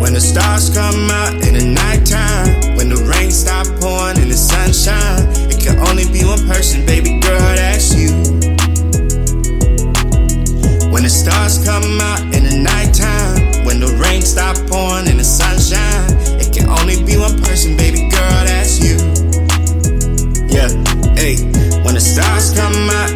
When the stars come out in the nighttime, when the rain stop pouring and the sunshine, it can only be one person, baby girl, that's you. When the stars come out in the nighttime, when the rain stop pouring and the sunshine, it can only be one person, baby girl, that's you. Yeah, hey. When the stars come out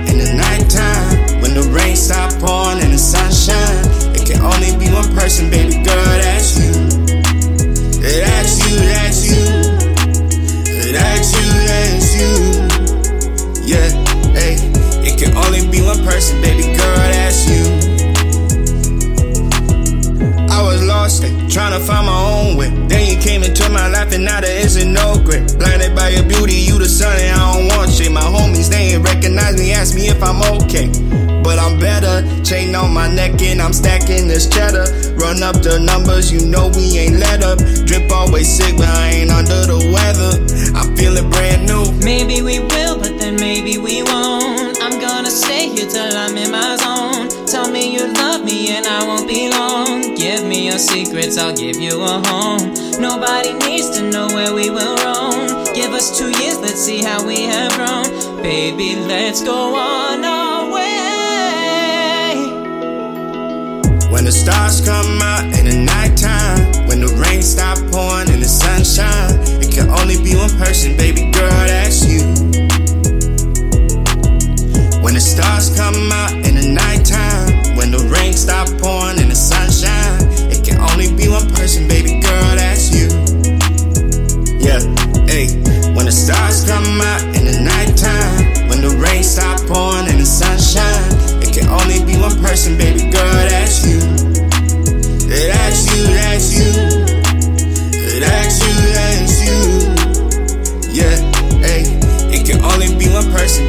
person, baby girl, that's you. I was lost and trying to find my own way. Then you came into my life and now there isn't no gray. Blinded by your beauty, you the sun and I don't want shit. My homies, they ain't recognize me, ask me if I'm okay. But I'm better. Chain on my neck and I'm stacking this cheddar. Run up the numbers, you know we ain't let up. Drip always sick, but I ain't under the weather. I'm feeling brand new. Secrets, I'll give you a home. Nobody needs to know where we will roam. Give us two years, let's see how we have grown. Baby, let's go on our way. When the stars come out in the nighttime, when the rain stop pouring and the sunshine, it can only be one person, baby girl, that's you. When the stars come out in the nighttime, when the rain stop pouring come out in the nighttime. When the rain stop pouring and the sunshine. it can only be one person, baby girl, that's you. That's you, that's you. That's you, that's you. Yeah, hey, it can only be one person,